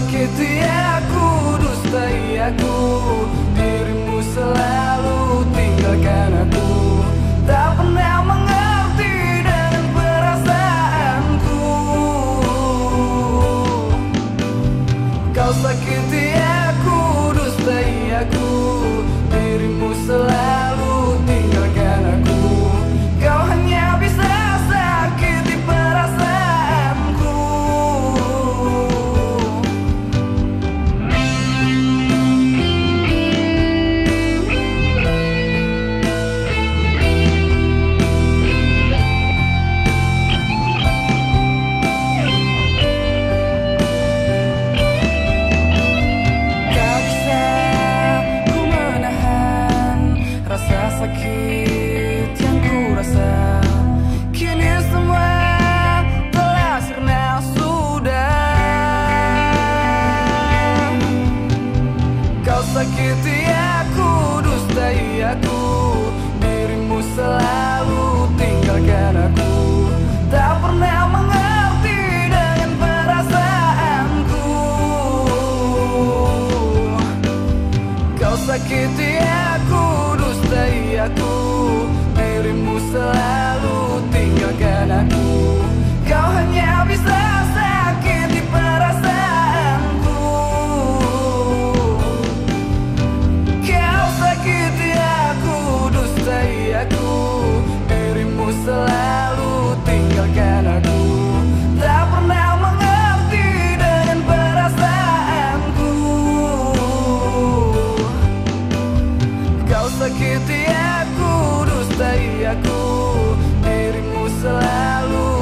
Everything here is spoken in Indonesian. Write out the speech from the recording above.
sakiti aku, dustai aku Dirimu selalu sakiti aku Dustai aku Dirimu selalu tinggalkan aku. Tak pernah mengerti dengan perasaanku. Kau sakiti aku Dustai aku Dirimu selalu tinggalkan aku. dirimu selalu